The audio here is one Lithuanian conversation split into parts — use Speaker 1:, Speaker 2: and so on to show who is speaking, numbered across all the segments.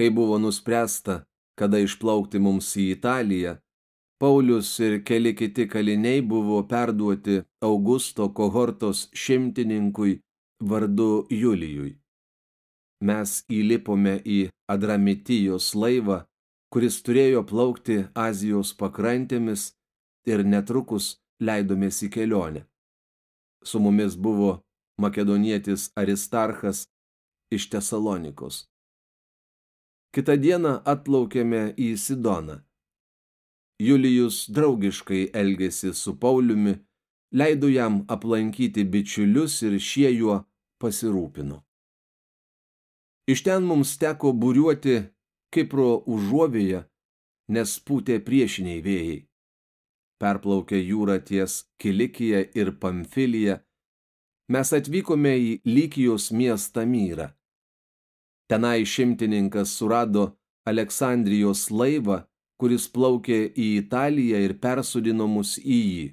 Speaker 1: Kai buvo nuspręsta, kada išplaukti mums į Italiją, Paulius ir keli kiti kaliniai buvo perduoti Augusto kohortos šimtininkui vardu Julijui. Mes įlipome į Adramitijos laivą, kuris turėjo plaukti Azijos pakrantėmis ir netrukus leidomės į kelionę. Su mumis buvo makedonietis Aristarchas iš Tesalonikos. Kita dieną atplaukėme į Sidoną. Julijus draugiškai elgėsi su Pauliumi, leido jam aplankyti bičiulius ir šie juo pasirūpino. Iš ten mums teko būriuoti Kipro užuovėje, nes pūtė priešiniai vėjai perplaukę jūrą ties Kilikija ir Pamfilija, mes atvykome į Lykijos miestą Myrą. Tenai šimtininkas surado Aleksandrijos laivą, kuris plaukė į Italiją ir persudino mus į jį.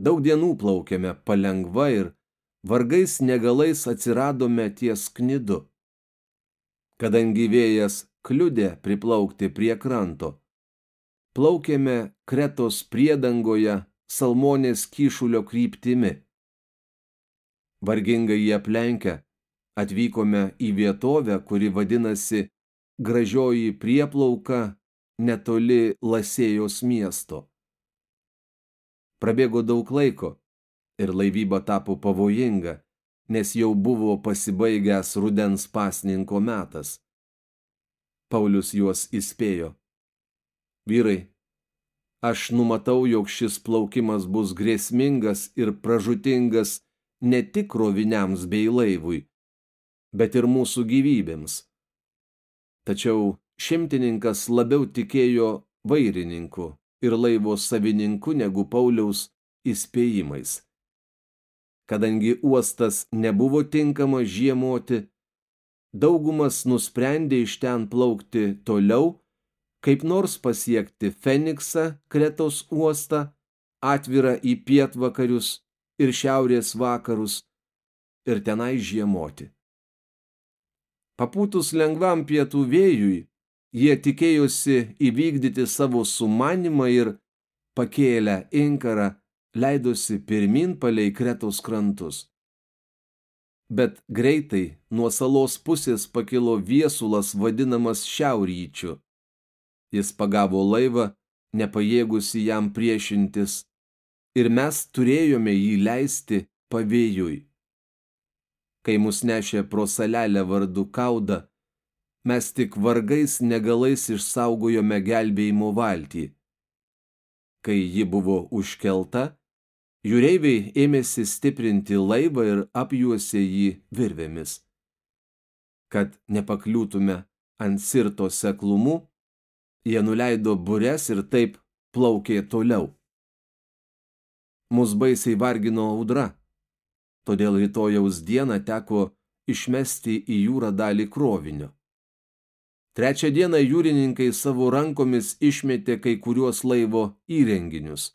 Speaker 1: Daug dienų plaukėme palengva ir vargais negalais atsiradome ties knidu. Kadangi vėjas kliudė priplaukti prie kranto, plaukėme Kretos priedangoje Salmonės kyšulio kryptimi. Vargingai jį aplenkę, atvykome į vietovę, kuri vadinasi Gražioji prieplauka netoli Lasėjos miesto. Prabėgo daug laiko ir laivyba tapo pavojinga, nes jau buvo pasibaigęs rudens pasninko metas. Paulius juos įspėjo. Vyrai, aš numatau, jog šis plaukimas bus grėsmingas ir pražutingas ne tik kroviniams bei laivui, bet ir mūsų gyvybėms. Tačiau šimtininkas labiau tikėjo vairininku ir laivo savininku negu Pauliaus įspėjimais. Kadangi uostas nebuvo tinkamas žiemoti, daugumas nusprendė iš ten plaukti toliau kaip nors pasiekti Feniksą, Kretos uostą, atvirą į pietvakarius ir šiaurės vakarus ir tenai žiemoti. Papūtus lengvam pietų vėjui, jie tikėjosi įvykdyti savo sumanimą ir pakėlę inkarą leidosi pirmin palei Kretos krantus. Bet greitai nuo salos pusės pakilo viesulas vadinamas šiaurryčiu Jis pagavo laivą, nepajėgusi jam priešintis, ir mes turėjome jį leisti pavėjui. Kai mus nešė pro salelę vardu kaudą, mes tik vargais negalais išsaugojome gelbėjimo valtį. Kai ji buvo užkelta, jūreiviai ėmėsi stiprinti laivą ir apjuosė jį virvėmis. Kad nepakliūtume ant sirto seklumų, Jie nuleido bures ir taip plaukė toliau. Mus baisiai vargino audra, todėl rytojaus dieną teko išmesti į jūrą dalį krovinio. Trečią dieną jūrininkai savo rankomis išmetė kai kuriuos laivo įrenginius.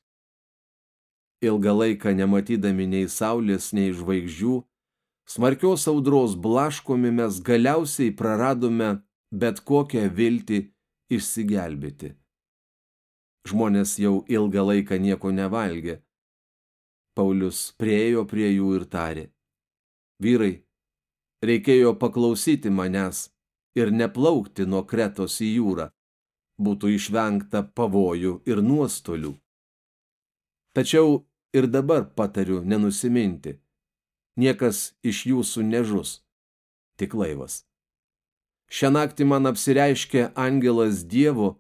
Speaker 1: Ilgą laiką nematydami nei saulės, nei žvaigždžių, smarkios audros blaškomi mes galiausiai praradome bet kokią viltį išsigelbėti. Žmonės jau ilgą laiką nieko nevalgė. Paulius priejo prie jų ir tarė. Vyrai, reikėjo paklausyti manęs ir neplaukti nuo kretos į jūrą. Būtų išvengta pavojų ir nuostolių. Tačiau ir dabar patariu nenusiminti. Niekas iš jūsų nežus, tik laivas. Šią naktį man apsireiškė angelas Dievo,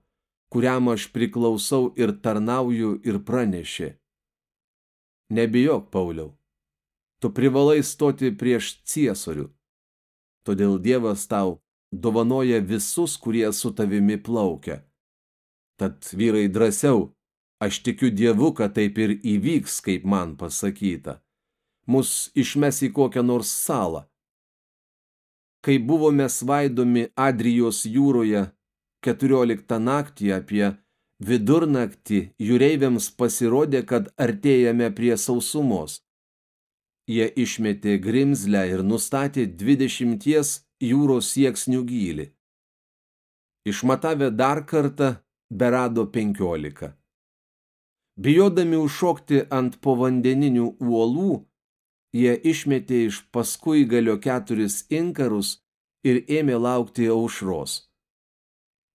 Speaker 1: kuriam aš priklausau ir tarnauju ir pranešė. Nebijok, Pauliau, tu privalai stoti prieš ciesorių. Todėl Dievas tau dovanoja visus, kurie su tavimi plaukia. Tad vyrai drąsiau, aš tikiu Dievu, kad taip ir įvyks, kaip man pasakyta. Mus išmes į kokią nors salą kai buvome svaidomi Adrijos jūroje 14 naktį apie vidurnaktį jūreiviams pasirodė, kad artėjame prie sausumos. Jie išmetė grimzlę ir nustatė 20 jūros sieksnių gylį. Išmatavę dar kartą, berado penkiolika. Bijodami užšokti ant povandeninių uolų, jie išmetė iš paskui galio keturis inkarus ir ėmė laukti aušros.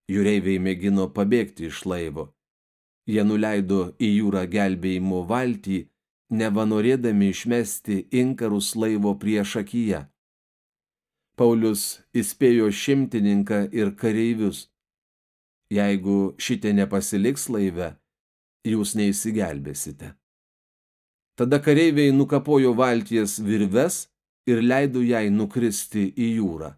Speaker 1: Jūreiviai mėgino pabėgti iš laivo. Jie nuleido į jūrą gelbėjimo valtį, nevanorėdami išmesti inkarus laivo prieš akiją. Paulius įspėjo šimtininką ir kareivius. Jeigu šitie nepasiliks laive, jūs neįsigelbėsite. Tada kareiviai nukapojo valties virves ir leido jai nukristi į jūrą.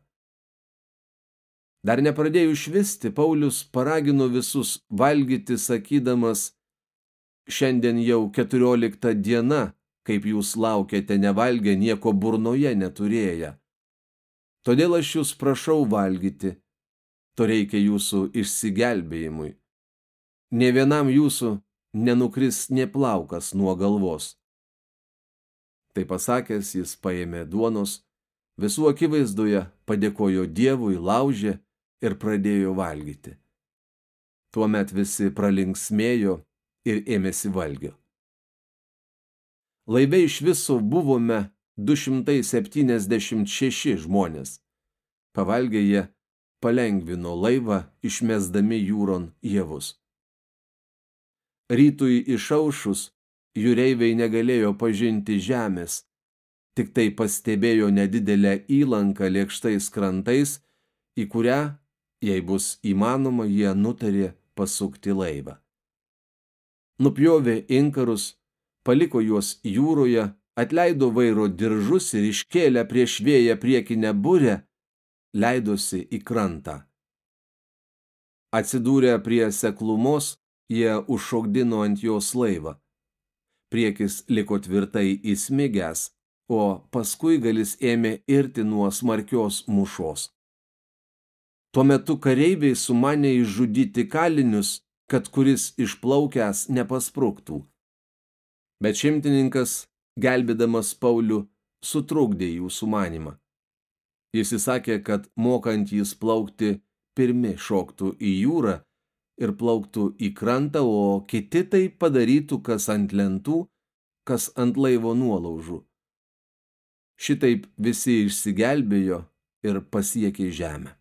Speaker 1: Dar nepradėjus švisti, Paulius paragino visus valgyti, sakydamas, šiandien jau keturiolikta diena, kaip jūs laukiate nevalgę nieko burnoje neturėję. Todėl aš jūs prašau valgyti, to reikia jūsų išsigelbėjimui. Ne vienam jūsų nenukris neplaukas nuo galvos. Tai pasakęs, jis paėmė duonos, visų akivaizdoje padėkojo Dievui, laužė ir pradėjo valgyti. Tuomet visi pralinksmėjo ir ėmėsi valgio. Laive iš viso buvome 276 žmonės. Pavalgę jie palengvino laivą, išmesdami jūron javus. Rytui išaušus, jūreiviai negalėjo pažinti žemės, tik tai pastebėjo nedidelę įlanką lėkštais krantais, į kurią, jei bus įmanoma, jie nutarė pasukti laivą. Nupjovė inkarus, paliko juos jūroje, atleido vairo diržus ir iškėlę prieš vėją priekinę burę, leidosi į krantą. Atsidūrę prie seklumos, jie užšokdino ant jos laivą. Priekis liko tvirtai įsmigęs, o paskui galis ėmė irti nuo smarkios mušos. Tuo metu kareiviai sumanė išžudyti kalinius, kad kuris išplaukęs nepaspruktų. Bet šimtininkas, gelbėdamas Paulių, sutrukdė jų sumanimą. Jis įsakė, kad mokant jis plaukti pirmi šoktų į jūrą ir plauktų į krantą, o kiti tai padarytų kas ant lentų, kas ant laivo nuolaužų. Šitaip visi išsigelbėjo ir pasiekė žemę.